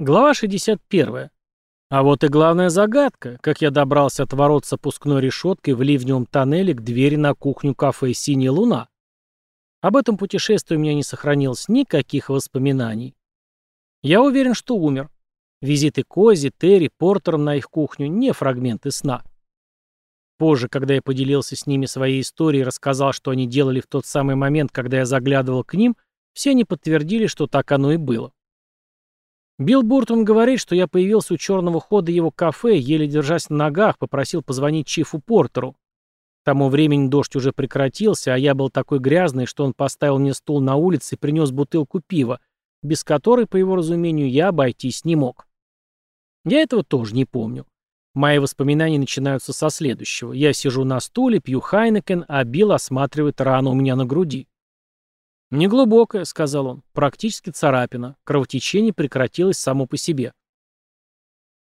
Глава 61. А вот и главная загадка, как я добрался от ворот с опускной решеткой в ливневом тоннеле к двери на кухню кафе «Синяя луна». Об этом путешествии у меня не сохранилось никаких воспоминаний. Я уверен, что умер. Визиты Кози, Терри, Портером на их кухню — не фрагменты сна. Позже, когда я поделился с ними своей историей и рассказал, что они делали в тот самый момент, когда я заглядывал к ним, все они подтвердили, что так оно и было. Билл Буртон говорит, что я появился у черного хода его кафе, еле держась на ногах, попросил позвонить Чифу Портеру. К тому времени дождь уже прекратился, а я был такой грязный, что он поставил мне стул на улице и принес бутылку пива, без которой, по его разумению, я обойтись не мог. Я этого тоже не помню. Мои воспоминания начинаются со следующего. Я сижу на стуле, пью Хайнекен, а Билл осматривает рану у меня на груди. «Неглубокая», — сказал он, — «практически царапина. Кровотечение прекратилось само по себе».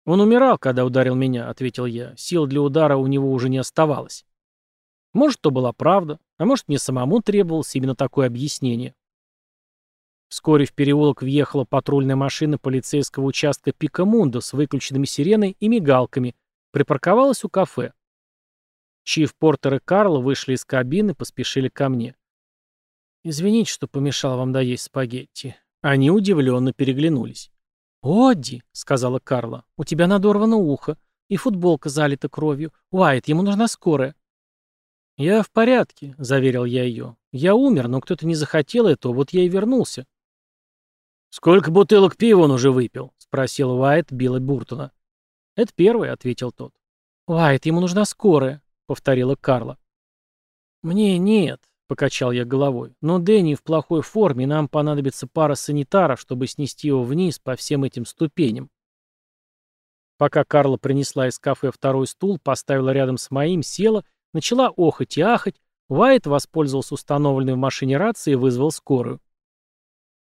«Он умирал, когда ударил меня», — ответил я. Сил для удара у него уже не оставалось. Может, то была правда, а может, мне самому требовалось именно такое объяснение. Вскоре в переулок въехала патрульная машина полицейского участка Пикамунда с выключенными сиреной и мигалками, припарковалась у кафе. Чиф Портер и Карл вышли из кабины, поспешили ко мне. «Извините, что помешал вам доесть спагетти». Они удивленно переглянулись. «Одди», — сказала Карла, — «у тебя надорвано ухо, и футболка залита кровью. Уайт, ему нужна скорая». «Я в порядке», — заверил я ее. «Я умер, но кто-то не захотел этого, вот я и вернулся». «Сколько бутылок пива он уже выпил?» — спросил Уайт Билла Буртона. «Это первый», — ответил тот. «Уайт, ему нужна скорая», — повторила Карла. «Мне нет», — покачал я головой. «Но Дэнни в плохой форме, нам понадобится пара санитаров, чтобы снести его вниз по всем этим ступеням». Пока Карла принесла из кафе второй стул, поставила рядом с моим, села, начала охать и ахать, Уайт воспользовался установленной в машине рацией и вызвал скорую.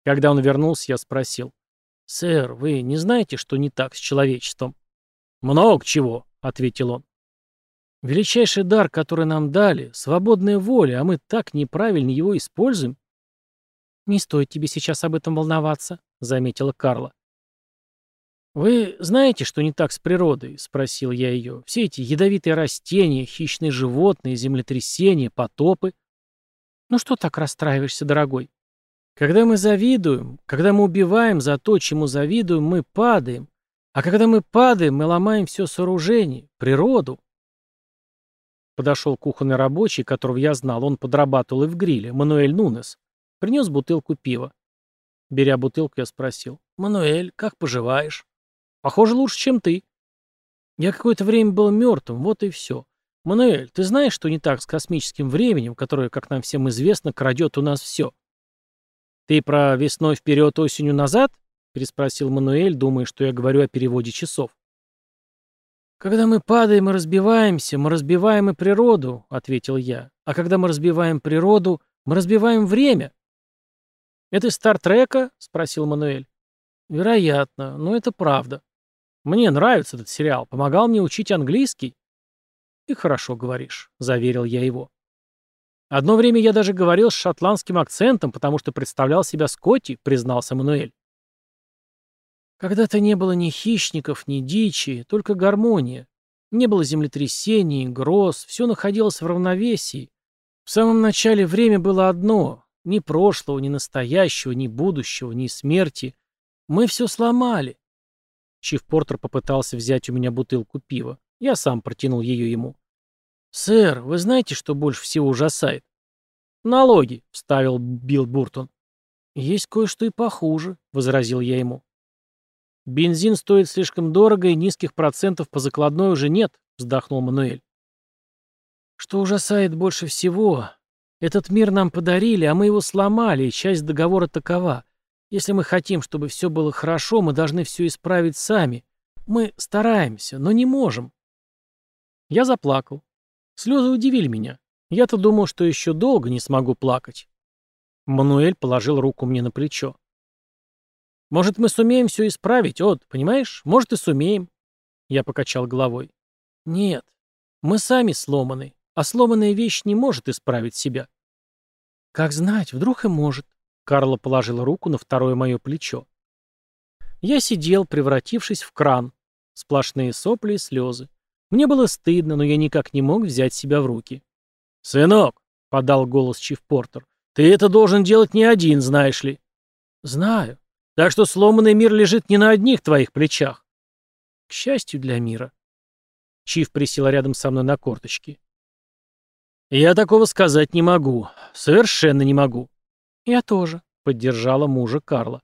Когда он вернулся, я спросил. «Сэр, вы не знаете, что не так с человечеством?» «Много чего», — ответил он. Величайший дар, который нам дали, свободная воля, а мы так неправильно его используем. Не стоит тебе сейчас об этом волноваться, заметила Карла. «Вы знаете, что не так с природой?» — спросил я ее. «Все эти ядовитые растения, хищные животные, землетрясения, потопы». «Ну что так расстраиваешься, дорогой?» «Когда мы завидуем, когда мы убиваем за то, чему завидуем, мы падаем. А когда мы падаем, мы ломаем все сооружение, природу. Подошел кухонный рабочий, которого я знал, он подрабатывал и в гриле, Мануэль Нунес. Принес бутылку пива. Беря бутылку, я спросил. «Мануэль, как поживаешь?» «Похоже, лучше, чем ты». Я какое-то время был мертвым, вот и все. «Мануэль, ты знаешь, что не так с космическим временем, которое, как нам всем известно, крадет у нас все?» «Ты про весной вперед, осенью назад?» — переспросил Мануэль, думая, что я говорю о переводе часов. «Когда мы падаем и разбиваемся, мы разбиваем и природу», — ответил я. «А когда мы разбиваем природу, мы разбиваем время». «Это из Стартрека?» — спросил Мануэль. «Вероятно, но это правда. Мне нравится этот сериал, помогал мне учить английский». «Ты хорошо говоришь», — заверил я его. «Одно время я даже говорил с шотландским акцентом, потому что представлял себя Скотти», — признался Мануэль. Когда-то не было ни хищников, ни дичи, только гармония. Не было землетрясений, гроз, все находилось в равновесии. В самом начале время было одно — ни прошлого, ни настоящего, ни будущего, ни смерти. Мы все сломали. Чиф Портер попытался взять у меня бутылку пива. Я сам протянул ее ему. «Сэр, вы знаете, что больше всего ужасает?» «Налоги», — вставил Билл Буртон. «Есть кое-что и похуже», — возразил я ему. «Бензин стоит слишком дорого, и низких процентов по закладной уже нет», — вздохнул Мануэль. «Что ужасает больше всего? Этот мир нам подарили, а мы его сломали, и часть договора такова. Если мы хотим, чтобы все было хорошо, мы должны все исправить сами. Мы стараемся, но не можем». Я заплакал. Слезы удивили меня. Я-то думал, что еще долго не смогу плакать. Мануэль положил руку мне на плечо. Может, мы сумеем все исправить, От, понимаешь? Может, и сумеем. Я покачал головой. Нет, мы сами сломаны, а сломанная вещь не может исправить себя. Как знать, вдруг и может. Карла положила руку на второе мое плечо. Я сидел, превратившись в кран. Сплошные сопли и слезы. Мне было стыдно, но я никак не мог взять себя в руки. «Сынок», — подал голос Чиф Портер, — «ты это должен делать не один, знаешь ли». «Знаю. Так что сломанный мир лежит не на одних твоих плечах». «К счастью для мира». Чиф присел рядом со мной на корточки. «Я такого сказать не могу. Совершенно не могу». «Я тоже», — поддержала мужа Карла.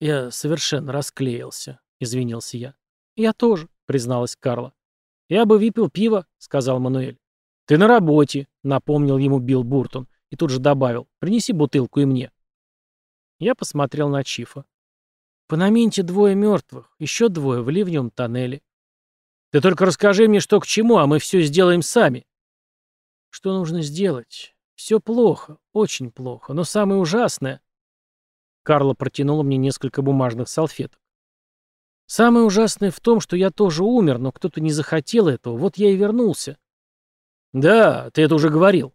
«Я совершенно расклеился», — извинился я. «Я тоже», — призналась Карла. «Я бы выпил пиво», — сказал Мануэль. «Ты на работе», — напомнил ему Билл Буртон, и тут же добавил, «принеси бутылку и мне». Я посмотрел на Чифа. «По наменте двое мертвых, еще двое в ливневом тоннеле». «Ты только расскажи мне, что к чему, а мы все сделаем сами». «Что нужно сделать? Все плохо, очень плохо, но самое ужасное...» Карла протянула мне несколько бумажных салфеток. Самое ужасное в том, что я тоже умер, но кто-то не захотел этого, вот я и вернулся. Да, ты это уже говорил.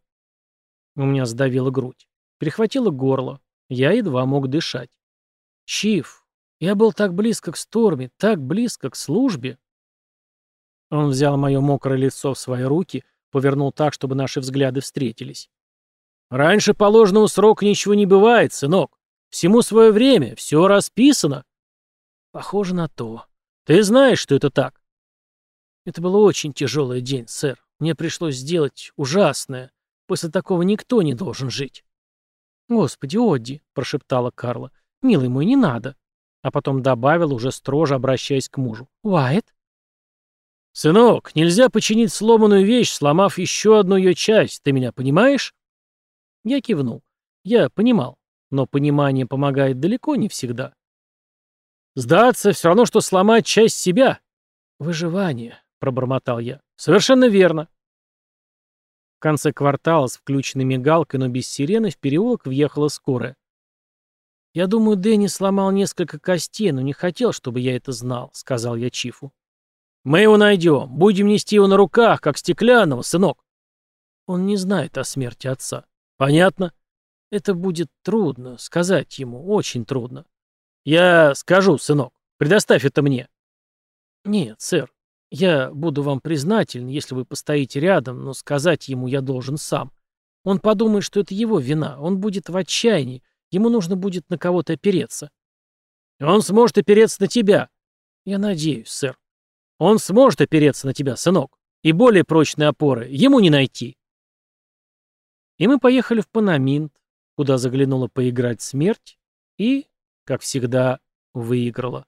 У меня сдавила грудь. Перехватило горло. Я едва мог дышать. Чиф, я был так близко к Сторме, так близко к службе. Он взял мое мокрое лицо в свои руки, повернул так, чтобы наши взгляды встретились. «Раньше положенного срока ничего не бывает, сынок. Всему свое время, все расписано. Похоже на то. Ты знаешь, что это так? Это был очень тяжелый день, сэр. Мне пришлось сделать ужасное. После такого никто не должен жить. Господи, Одди, прошептала Карла. Милый мой, не надо. А потом добавил, уже строже обращаясь к мужу. Уайт? «Сынок, нельзя починить сломанную вещь, сломав еще одну ее часть, ты меня понимаешь?» Я кивнул. Я понимал, но понимание помогает далеко не всегда. Сдаться все равно, что сломать часть себя. Выживание, пробормотал я. Совершенно верно. В конце квартала с включенной мигалкой, но без сирены, в переулок въехала скорая. «Я думаю, Дэнни сломал несколько костей, но не хотел, чтобы я это знал», — сказал я Чифу. «Мы его найдем. Будем нести его на руках, как стеклянного, сынок». Он не знает о смерти отца. «Понятно?» «Это будет трудно, сказать ему, очень трудно. «Я скажу, сынок. Предоставь это мне». «Нет, сэр. Я буду вам признателен, если вы постоите рядом, но сказать ему я должен сам. Он подумает, что это его вина. Он будет в отчаянии. Ему нужно будет на кого-то опереться». «Он сможет опереться на тебя». «Я надеюсь, сэр». «Он сможет опереться на тебя, сынок. И более прочные опоры ему не найти». И мы поехали в Панаминт, куда заглянула поиграть смерть, и как всегда, выиграла.